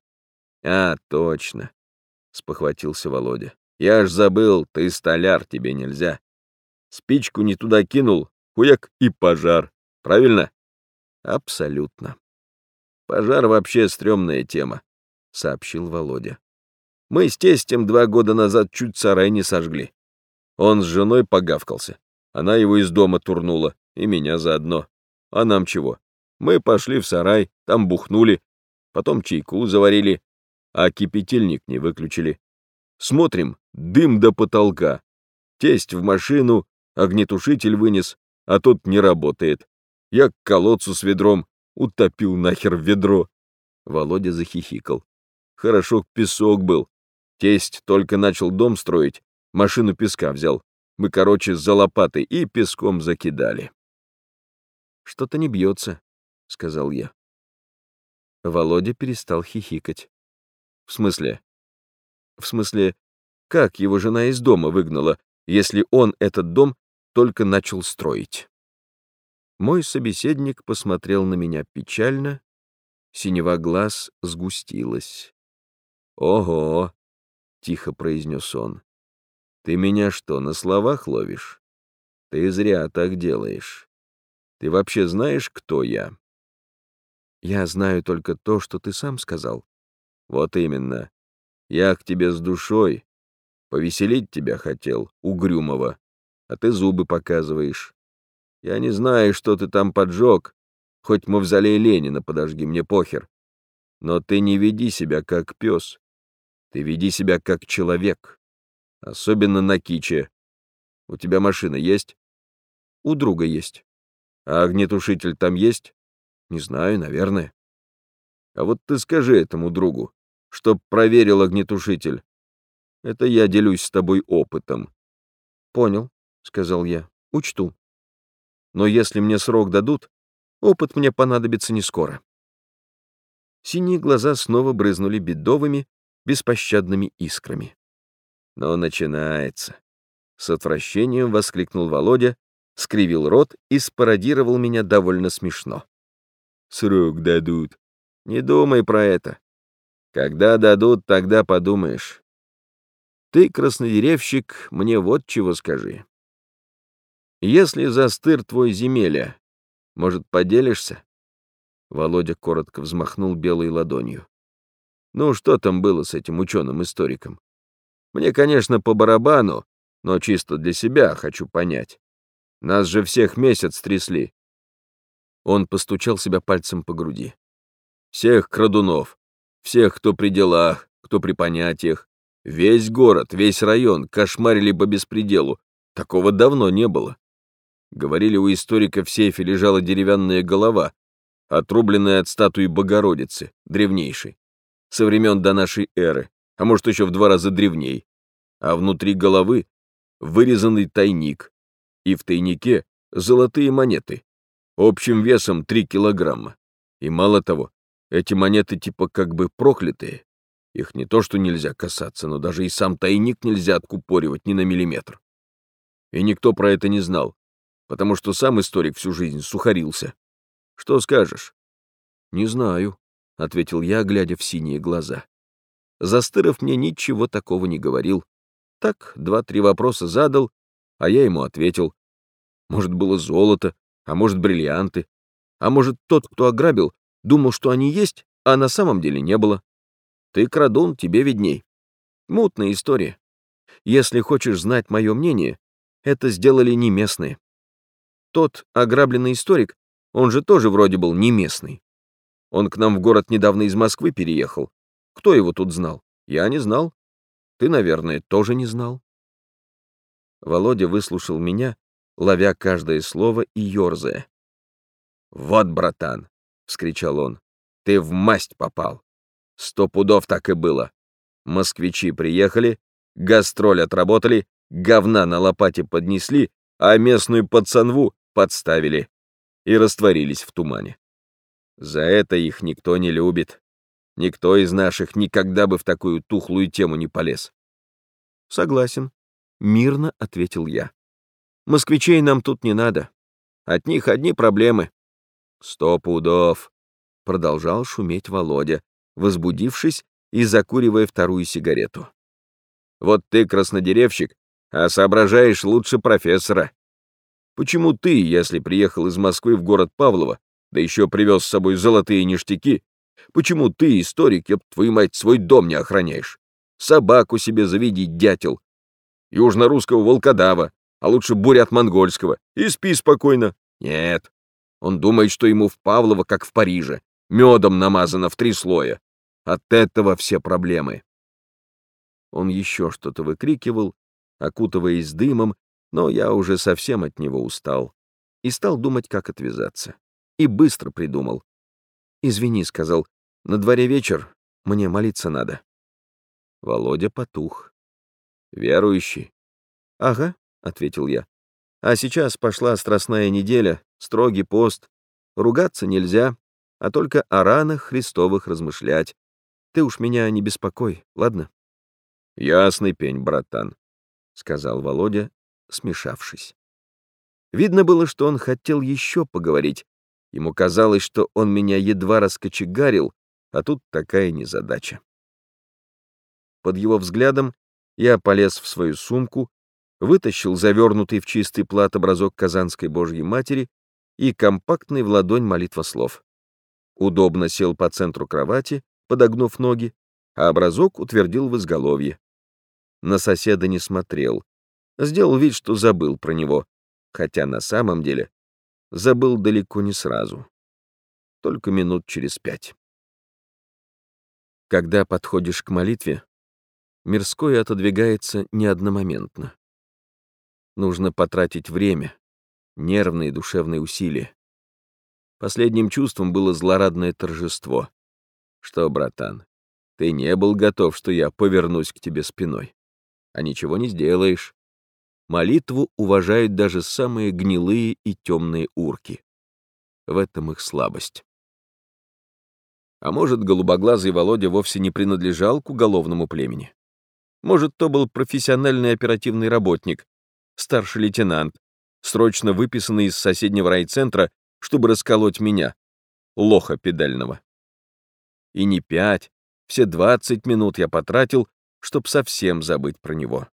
«А, точно», — спохватился Володя. «Я ж забыл, ты столяр, тебе нельзя. Спичку не туда кинул, хуяк и пожар. Правильно? Абсолютно. Пожар вообще стрёмная тема, сообщил Володя. Мы с тестем два года назад чуть сарай не сожгли. Он с женой погавкался. Она его из дома турнула, и меня заодно. А нам чего? Мы пошли в сарай, там бухнули, потом чайку заварили, а кипятильник не выключили. Смотрим, дым до потолка. Тесть в машину, огнетушитель вынес, а тот не работает. Я к колодцу с ведром утопил нахер ведро. Володя захихикал. Хорошо песок был. Тесть только начал дом строить, машину песка взял. Мы, короче, за лопатой и песком закидали. Что-то не бьется, сказал я. Володя перестал хихикать. В смысле? В смысле, как его жена из дома выгнала, если он этот дом только начал строить? Мой собеседник посмотрел на меня печально, синева глаз сгустилась. «Ого!» — тихо произнес он. «Ты меня что, на словах ловишь? Ты зря так делаешь. Ты вообще знаешь, кто я?» «Я знаю только то, что ты сам сказал». «Вот именно. Я к тебе с душой. Повеселить тебя хотел, угрюмого, а ты зубы показываешь. Я не знаю, что ты там поджег. Хоть мавзолей Ленина подожги, мне похер. Но ты не веди себя как пес. Ты веди себя как человек. Особенно на киче. У тебя машина есть? У друга есть. А огнетушитель там есть? Не знаю, наверное. А вот ты скажи этому другу, чтоб проверил огнетушитель. Это я делюсь с тобой опытом. Понял, сказал я. Учту но если мне срок дадут, опыт мне понадобится не скоро. Синие глаза снова брызнули бедовыми, беспощадными искрами. Но начинается. С отвращением воскликнул Володя, скривил рот и спародировал меня довольно смешно. Срок дадут. Не думай про это. Когда дадут, тогда подумаешь. Ты, краснодеревщик, мне вот чего скажи. Если застыр твой земеля, может, поделишься?» Володя коротко взмахнул белой ладонью. «Ну, что там было с этим ученым-историком? Мне, конечно, по барабану, но чисто для себя хочу понять. Нас же всех месяц трясли». Он постучал себя пальцем по груди. «Всех крадунов, всех, кто при делах, кто при понятиях, весь город, весь район кошмарили по беспределу. Такого давно не было. Говорили, у историка в сейфе лежала деревянная голова, отрубленная от статуи Богородицы, древнейшей, со времен до нашей эры, а может еще в два раза древней. А внутри головы вырезанный тайник, и в тайнике золотые монеты, общим весом 3 килограмма. И мало того, эти монеты типа как бы проклятые. Их не то что нельзя касаться, но даже и сам тайник нельзя откупоривать ни на миллиметр. И никто про это не знал, потому что сам историк всю жизнь сухарился. Что скажешь? Не знаю, ответил я, глядя в синие глаза. Застыров мне ничего такого не говорил. Так, два-три вопроса задал, а я ему ответил. Может, было золото, а может, бриллианты. А может, тот, кто ограбил, думал, что они есть, а на самом деле не было. Ты крадун, тебе видней. Мутная история. Если хочешь знать мое мнение, это сделали не местные. Тот ограбленный историк, он же тоже вроде был не местный. Он к нам в город недавно из Москвы переехал. Кто его тут знал? Я не знал. Ты, наверное, тоже не знал. Володя выслушал меня, ловя каждое слово и ерзая. «Вот, братан!» — вскричал он. «Ты в масть попал! Сто пудов так и было. Москвичи приехали, гастроль отработали, говна на лопате поднесли, а местную пацанву подставили и растворились в тумане. За это их никто не любит. Никто из наших никогда бы в такую тухлую тему не полез. Согласен, мирно ответил я. Москвичей нам тут не надо. От них одни проблемы. Сто пудов, продолжал шуметь Володя, возбудившись и закуривая вторую сигарету. Вот ты краснодеревщик, а соображаешь лучше профессора. Почему ты, если приехал из Москвы в город Павлово, да еще привез с собой золотые ништяки, почему ты, историк, я твою мать, свой дом не охраняешь? Собаку себе заведи, дятел. Южно-русского волкодава, а лучше бурят-монгольского, и спи спокойно. Нет, он думает, что ему в Павлово, как в Париже, медом намазано в три слоя. От этого все проблемы. Он еще что-то выкрикивал, окутываясь дымом, но я уже совсем от него устал и стал думать, как отвязаться. И быстро придумал. «Извини», — сказал, — «на дворе вечер, мне молиться надо». Володя потух. «Верующий?» «Ага», — ответил я. «А сейчас пошла страстная неделя, строгий пост. Ругаться нельзя, а только о ранах Христовых размышлять. Ты уж меня не беспокой, ладно?» «Ясный пень, братан», — сказал Володя, смешавшись. Видно было, что он хотел еще поговорить. Ему казалось, что он меня едва раскочегарил, а тут такая незадача. Под его взглядом я полез в свою сумку, вытащил завернутый в чистый плат образок Казанской Божьей Матери и компактный в ладонь молитва слов. Удобно сел по центру кровати, подогнув ноги, а образок утвердил в изголовье. На соседа не смотрел. Сделал вид, что забыл про него, хотя на самом деле забыл далеко не сразу. Только минут через пять. Когда подходишь к молитве, мирское отодвигается не одномоментно. Нужно потратить время, нервные душевные усилия. Последним чувством было злорадное торжество. Что, братан, ты не был готов, что я повернусь к тебе спиной. А ничего не сделаешь. Молитву уважают даже самые гнилые и темные урки. В этом их слабость. А может, голубоглазый Володя вовсе не принадлежал к уголовному племени? Может, то был профессиональный оперативный работник, старший лейтенант, срочно выписанный из соседнего райцентра, чтобы расколоть меня, лоха педального. И не пять, все двадцать минут я потратил, чтоб совсем забыть про него.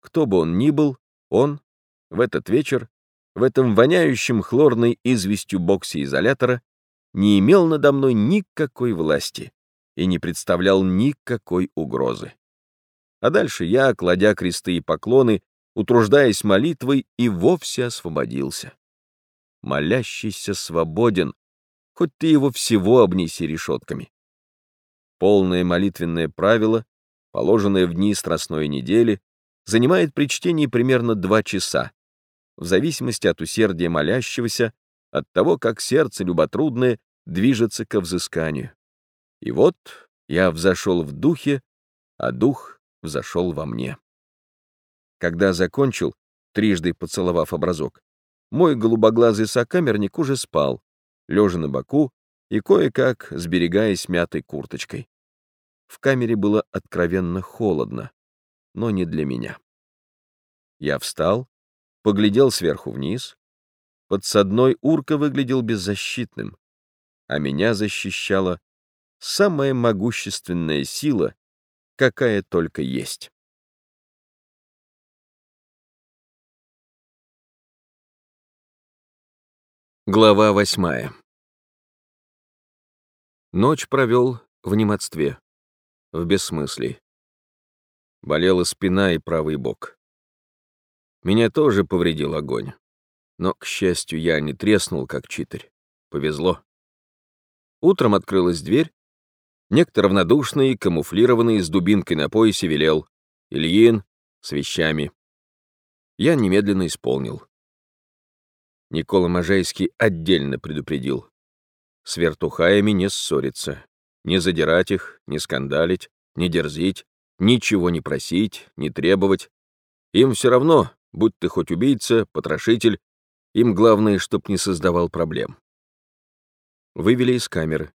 Кто бы он ни был, он в этот вечер, в этом воняющем хлорной известью боксе изолятора, не имел надо мной никакой власти и не представлял никакой угрозы. А дальше я, кладя кресты и поклоны, утруждаясь молитвой, и вовсе освободился. Молящийся свободен, хоть ты его всего обнеси решетками. Полное молитвенное правило, положенное в дни Страстной недели, занимает при чтении примерно два часа, в зависимости от усердия молящегося, от того, как сердце люботрудное движется ко взысканию. И вот я взошел в духе, а дух взошел во мне. Когда закончил, трижды поцеловав образок, мой голубоглазый сокамерник уже спал, лежа на боку и кое-как сберегаясь мятой курточкой. В камере было откровенно холодно но не для меня. Я встал, поглядел сверху вниз. Подсадной урка выглядел беззащитным, а меня защищала самая могущественная сила, какая только есть. Глава восьмая Ночь провел в немодстве, в бессмыслии. Болела спина и правый бок. Меня тоже повредил огонь. Но, к счастью, я не треснул, как читарь. Повезло. Утром открылась дверь. Некто равнодушный, камуфлированный, с дубинкой на поясе велел. Ильин с вещами. Я немедленно исполнил. Никола Можайский отдельно предупредил. С вертухаями не ссориться, не задирать их, не скандалить, не дерзить, Ничего не просить, не требовать. Им все равно, будь ты хоть убийца, потрошитель, им главное, чтоб не создавал проблем. Вывели из камеры.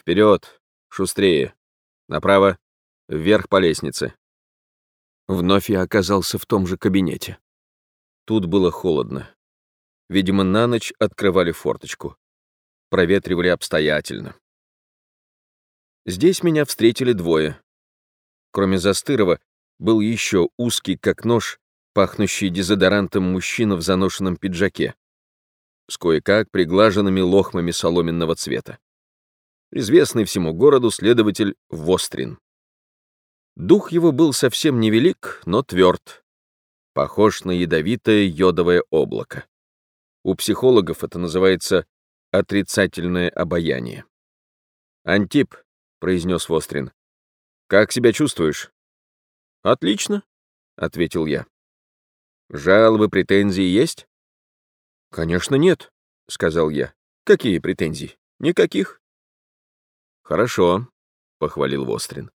Вперед, шустрее, направо, вверх по лестнице. Вновь я оказался в том же кабинете. Тут было холодно. Видимо, на ночь открывали форточку. Проветривали обстоятельно. Здесь меня встретили двое. Кроме Застырова, был еще узкий, как нож, пахнущий дезодорантом мужчина в заношенном пиджаке, с кое-как приглаженными лохмами соломенного цвета. Известный всему городу следователь Вострин. Дух его был совсем невелик, но тверд, похож на ядовитое йодовое облако. У психологов это называется отрицательное обаяние. «Антип», — произнес Вострин, — «как себя чувствуешь?» «Отлично», — ответил я. «Жалобы, претензии есть?» «Конечно нет», — сказал я. «Какие претензии? Никаких». «Хорошо», — похвалил Вострин.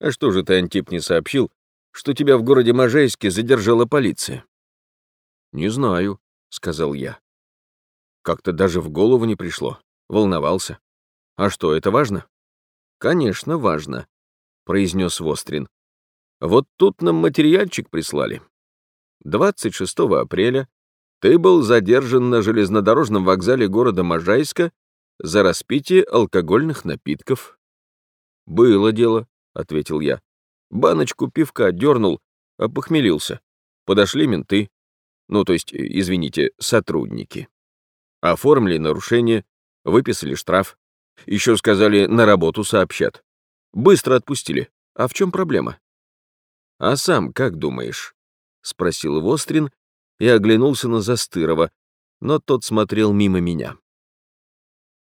«А что же ты, Антип, не сообщил, что тебя в городе Можайске задержала полиция?» «Не знаю», — сказал я. Как-то даже в голову не пришло. Волновался. «А что, это важно?» «Конечно, важно», — произнес Вострин. «Вот тут нам материальчик прислали. 26 апреля ты был задержан на железнодорожном вокзале города Можайска за распитие алкогольных напитков». «Было дело», — ответил я. «Баночку пивка дернул, опохмелился. Подошли менты. Ну, то есть, извините, сотрудники. Оформили нарушение, выписали штраф. Еще сказали, на работу сообщат. Быстро отпустили. А в чем проблема? А сам как думаешь? Спросил Вострин и оглянулся на Застырова, но тот смотрел мимо меня.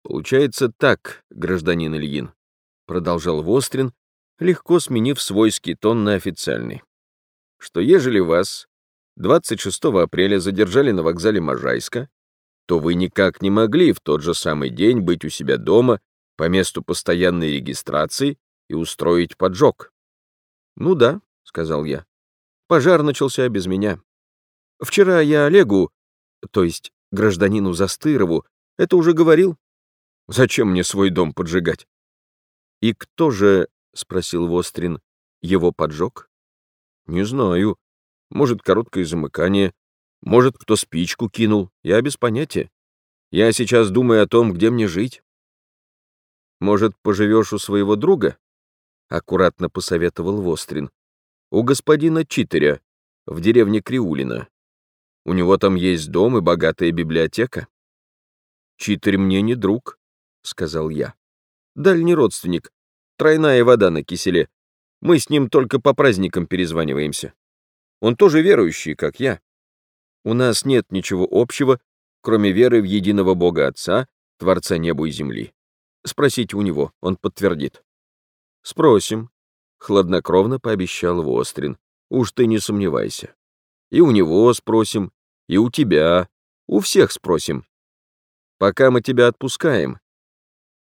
Получается так, гражданин Ильин, продолжал Вострин, легко сменив свойский тон на официальный, что ежели вас 26 апреля задержали на вокзале Можайска, то вы никак не могли в тот же самый день быть у себя дома по месту постоянной регистрации и устроить поджог. «Ну да», — сказал я. «Пожар начался без меня. Вчера я Олегу, то есть гражданину Застырову, это уже говорил. Зачем мне свой дом поджигать?» «И кто же, — спросил Вострин, — его поджег?» «Не знаю. Может, короткое замыкание, может, кто спичку кинул, я без понятия. Я сейчас думаю о том, где мне жить. Может, поживешь у своего друга? Аккуратно посоветовал Вострин. У господина Читеря, в деревне Криулина. У него там есть дом и богатая библиотека. Читер мне не друг, сказал я. Дальний родственник. Тройная вода на киселе. Мы с ним только по праздникам перезваниваемся. Он тоже верующий, как я. У нас нет ничего общего, кроме веры в единого Бога Отца, Творца неба и земли. Спросите у него, он подтвердит. Спросим, хладнокровно пообещал Вострин. Уж ты не сомневайся. И у него спросим, и у тебя, у всех спросим. Пока мы тебя отпускаем.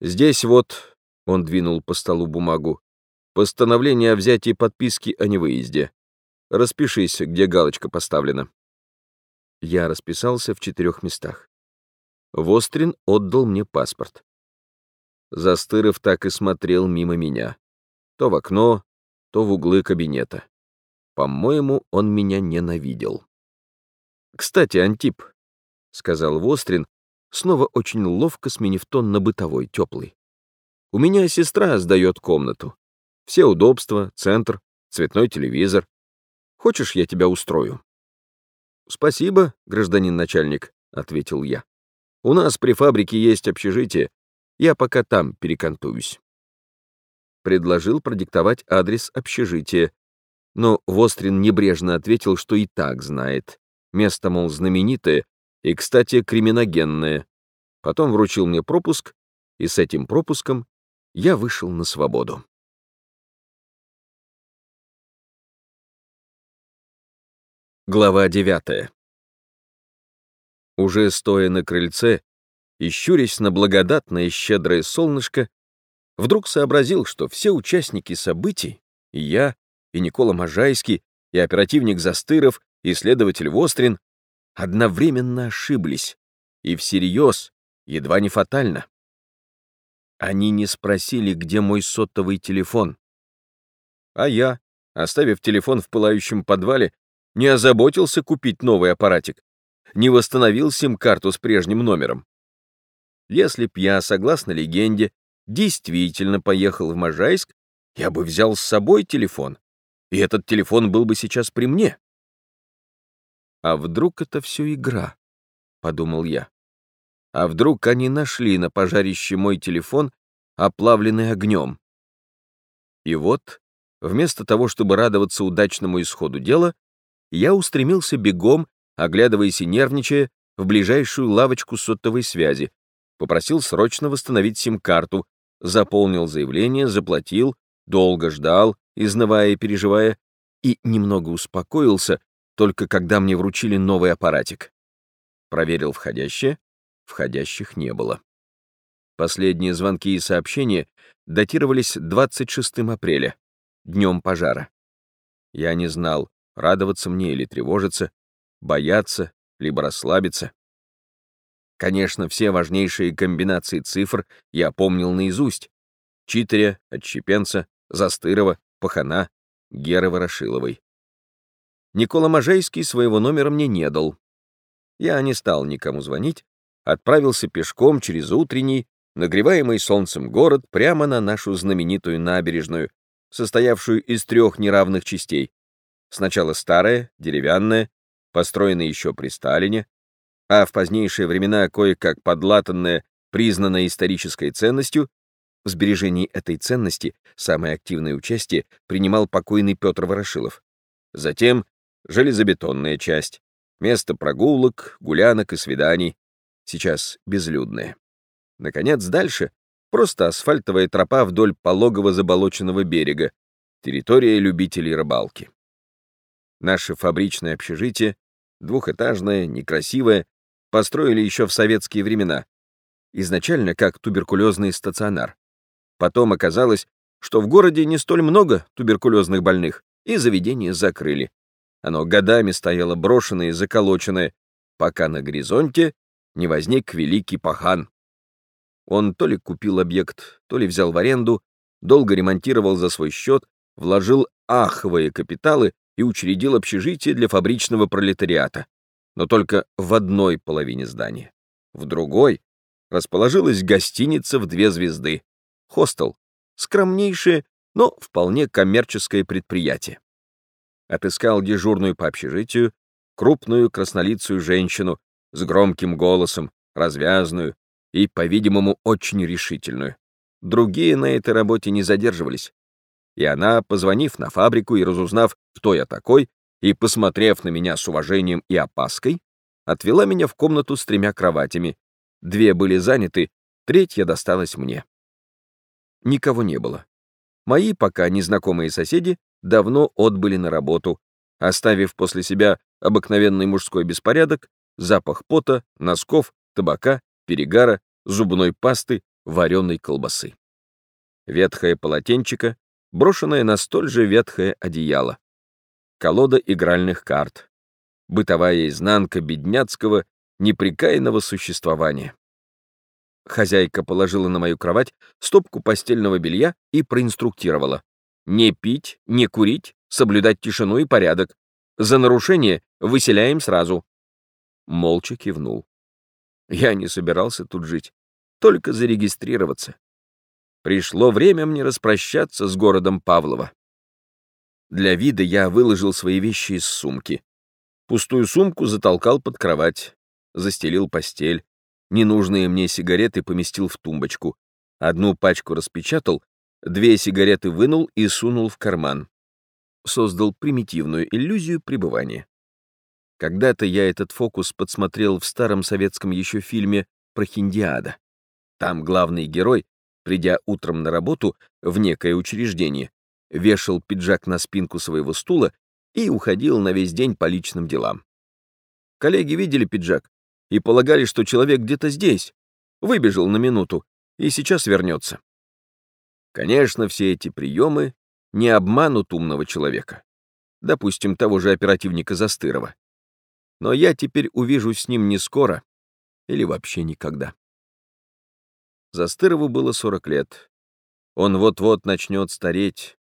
Здесь вот, он двинул по столу бумагу, постановление о взятии подписки о невыезде. Распишись, где галочка поставлена. Я расписался в четырех местах. Вострин отдал мне паспорт. Застыров так и смотрел мимо меня. То в окно, то в углы кабинета. По-моему, он меня ненавидел. «Кстати, Антип», — сказал Вострин, снова очень ловко сменив тон на бытовой, теплый. «У меня сестра сдает комнату. Все удобства, центр, цветной телевизор. Хочешь, я тебя устрою?» «Спасибо, гражданин начальник», — ответил я. «У нас при фабрике есть общежитие. Я пока там перекантуюсь». Предложил продиктовать адрес общежития, но Вострин небрежно ответил, что и так знает. Место, мол, знаменитое и, кстати, криминогенное. Потом вручил мне пропуск, и с этим пропуском я вышел на свободу. Глава девятая. Уже стоя на крыльце и щурясь на благодатное щедрое солнышко, вдруг сообразил, что все участники событий, и я, и Никола Можайский, и оперативник Застыров, и следователь Вострин, одновременно ошиблись, и всерьез, едва не фатально. Они не спросили, где мой сотовый телефон. А я, оставив телефон в пылающем подвале, не озаботился купить новый аппаратик, не восстановил сим-карту с прежним номером. Если б я, согласно легенде, действительно поехал в Можайск, я бы взял с собой телефон, и этот телефон был бы сейчас при мне. А вдруг это все игра? Подумал я. А вдруг они нашли на пожарище мой телефон, оплавленный огнем? И вот, вместо того, чтобы радоваться удачному исходу дела, я устремился бегом, оглядываясь и нервничая, в ближайшую лавочку сотовой связи, попросил срочно восстановить сим-карту, заполнил заявление, заплатил, долго ждал, изнывая и переживая, и немного успокоился, только когда мне вручили новый аппаратик. Проверил входящее, входящих не было. Последние звонки и сообщения датировались 26 апреля, днем пожара. Я не знал, радоваться мне или тревожиться, бояться, либо расслабиться. Конечно, все важнейшие комбинации цифр я помнил наизусть. Читеря, Отщепенца, Застырова, Пахана, Геры Ворошиловой. Никола Можайский своего номера мне не дал. Я не стал никому звонить, отправился пешком через утренний, нагреваемый солнцем город прямо на нашу знаменитую набережную, состоявшую из трех неравных частей. Сначала старая, деревянная, построенная еще при Сталине, а в позднейшие времена кое-как подлатанная, признанная исторической ценностью, в сбережении этой ценности самое активное участие принимал покойный Петр Ворошилов. Затем железобетонная часть, место прогулок, гулянок и свиданий, сейчас безлюдное. Наконец, дальше просто асфальтовая тропа вдоль пологого заболоченного берега, территория любителей рыбалки. Наше фабричное общежитие, двухэтажное, некрасивое, построили еще в советские времена, изначально как туберкулезный стационар. Потом оказалось, что в городе не столь много туберкулезных больных, и заведение закрыли. Оно годами стояло брошенное и заколоченное, пока на горизонте не возник великий пахан. Он то ли купил объект, то ли взял в аренду, долго ремонтировал за свой счет, вложил аховые капиталы и учредил общежитие для фабричного пролетариата но только в одной половине здания. В другой расположилась гостиница в две звезды, хостел, скромнейшее, но вполне коммерческое предприятие. Отыскал дежурную по общежитию, крупную краснолицую женщину с громким голосом, развязную и, по-видимому, очень решительную. Другие на этой работе не задерживались. И она, позвонив на фабрику и разузнав, кто я такой, и, посмотрев на меня с уважением и опаской, отвела меня в комнату с тремя кроватями. Две были заняты, третья досталась мне. Никого не было. Мои пока незнакомые соседи давно отбыли на работу, оставив после себя обыкновенный мужской беспорядок, запах пота, носков, табака, перегара, зубной пасты, вареной колбасы. Ветхое полотенчико, брошенное на столь же ветхое одеяло колода игральных карт, бытовая изнанка бедняцкого, неприкаянного существования. Хозяйка положила на мою кровать стопку постельного белья и проинструктировала. Не пить, не курить, соблюдать тишину и порядок. За нарушение выселяем сразу. Молча кивнул. Я не собирался тут жить, только зарегистрироваться. Пришло время мне распрощаться с городом Павлова. Для вида я выложил свои вещи из сумки. Пустую сумку затолкал под кровать, застелил постель. Ненужные мне сигареты поместил в тумбочку. Одну пачку распечатал, две сигареты вынул и сунул в карман. Создал примитивную иллюзию пребывания. Когда-то я этот фокус подсмотрел в старом советском еще фильме про Хиндиада. Там главный герой, придя утром на работу в некое учреждение, вешал пиджак на спинку своего стула и уходил на весь день по личным делам. Коллеги видели пиджак и полагали, что человек где-то здесь, выбежал на минуту и сейчас вернется. Конечно, все эти приемы не обманут умного человека, допустим, того же оперативника Застырова. Но я теперь увижу с ним не скоро или вообще никогда. Застырову было 40 лет. Он вот-вот начнет стареть,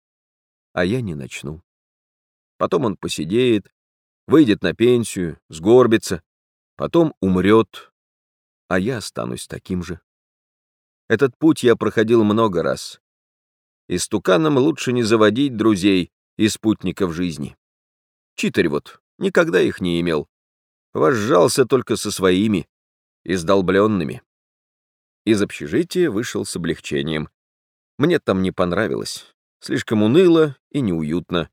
а я не начну. Потом он посидеет, выйдет на пенсию, сгорбится, потом умрет, а я останусь таким же. Этот путь я проходил много раз. И стуканам лучше не заводить друзей и спутников жизни. Читарь вот никогда их не имел, Возжался только со своими, издолбленными. Из общежития вышел с облегчением. Мне там не понравилось. Слишком уныло и неуютно.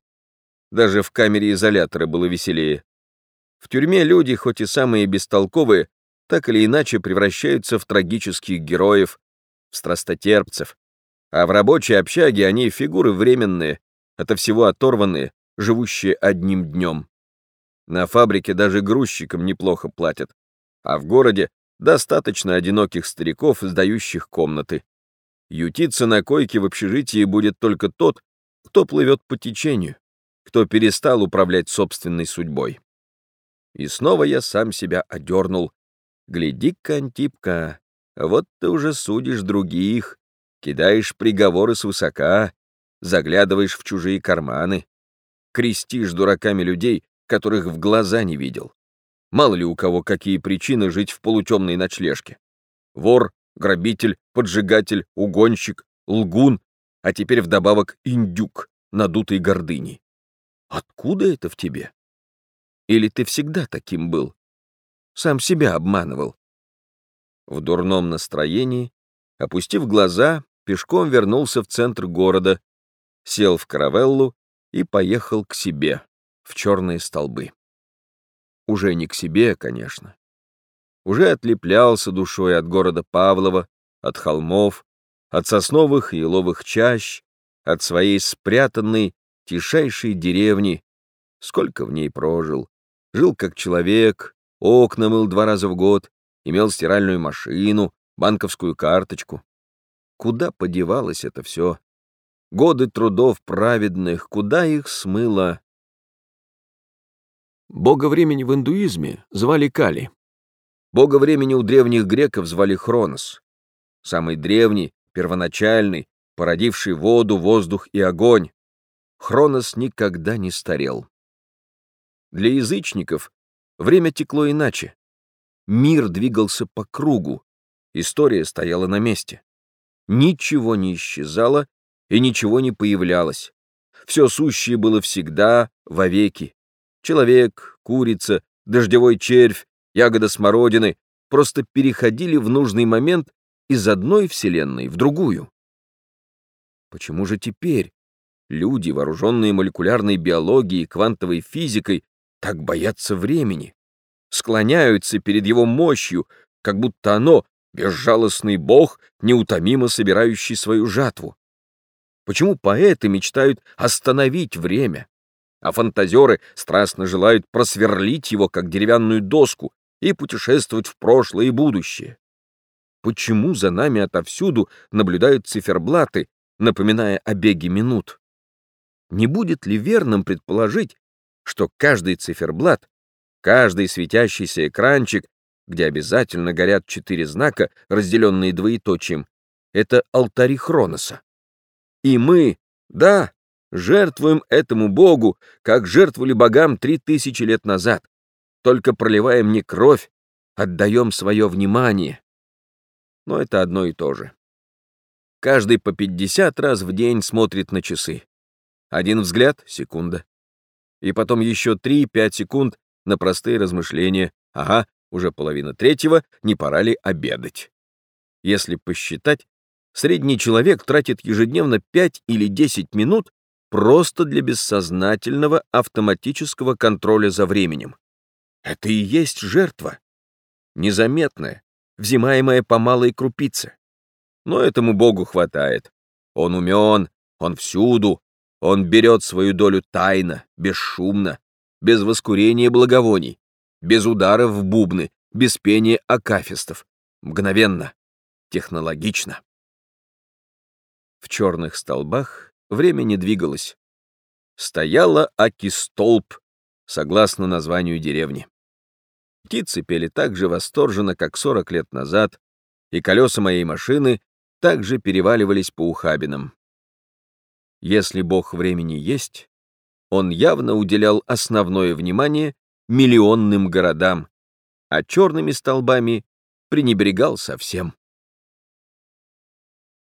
Даже в камере изолятора было веселее. В тюрьме люди, хоть и самые бестолковые, так или иначе превращаются в трагических героев, в страстотерпцев. А в рабочей общаге они фигуры временные, ото всего оторванные, живущие одним днем. На фабрике даже грузчикам неплохо платят, а в городе достаточно одиноких стариков, сдающих комнаты. Ютиться на койке в общежитии будет только тот, кто плывет по течению, кто перестал управлять собственной судьбой. И снова я сам себя одернул. Гляди-ка, Антипка, вот ты уже судишь других, кидаешь приговоры свысока, заглядываешь в чужие карманы, крестишь дураками людей, которых в глаза не видел. Мало ли у кого какие причины жить в полутемной ночлежке. Вор, грабитель, поджигатель, угонщик, лгун, а теперь вдобавок индюк, надутый гордыней. Откуда это в тебе? Или ты всегда таким был? Сам себя обманывал. В дурном настроении, опустив глаза, пешком вернулся в центр города, сел в каравеллу и поехал к себе, в черные столбы. Уже не к себе, конечно. Уже отлеплялся душой от города Павлова, от холмов, от сосновых и еловых чащ, от своей спрятанной, тишайшей деревни, сколько в ней прожил, жил как человек, окна мыл два раза в год, имел стиральную машину, банковскую карточку. Куда подевалось это все? Годы трудов праведных, куда их смыло? Бога времени в индуизме звали Кали. Бога времени у древних греков звали Хронос. Самый древний, первоначальный, породивший воду, воздух и огонь. Хронос никогда не старел. Для язычников время текло иначе. Мир двигался по кругу, история стояла на месте. Ничего не исчезало и ничего не появлялось. Все сущее было всегда, вовеки. Человек, курица, дождевой червь, ягода смородины просто переходили в нужный момент из одной вселенной в другую. Почему же теперь люди, вооруженные молекулярной биологией, квантовой физикой, так боятся времени? Склоняются перед его мощью, как будто оно — безжалостный бог, неутомимо собирающий свою жатву. Почему поэты мечтают остановить время? А фантазеры страстно желают просверлить его, как деревянную доску, и путешествовать в прошлое и будущее. Почему за нами отовсюду наблюдают циферблаты, напоминая о беге минут? Не будет ли верным предположить, что каждый циферблат, каждый светящийся экранчик, где обязательно горят четыре знака, разделенные двоеточием, это алтари Хроноса? И мы, да, Жертвуем этому Богу, как жертвовали богам три тысячи лет назад. Только проливаем не кровь, отдаем свое внимание. Но это одно и то же. Каждый по пятьдесят раз в день смотрит на часы. Один взгляд — секунда. И потом еще три-пять секунд на простые размышления. Ага, уже половина третьего, не пора ли обедать? Если посчитать, средний человек тратит ежедневно 5 или 10 минут просто для бессознательного автоматического контроля за временем. Это и есть жертва. Незаметная, взимаемая по малой крупице. Но этому Богу хватает. Он умен, он всюду, он берет свою долю тайно, бесшумно, без воскурения благовоний, без ударов в бубны, без пения акафистов, мгновенно, технологично. В черных столбах Время не двигалось. Стояла Аки-столб, согласно названию деревни. Птицы пели так же восторженно, как 40 лет назад, и колеса моей машины также переваливались по ухабинам. Если бог времени есть, он явно уделял основное внимание миллионным городам, а черными столбами пренебрегал совсем.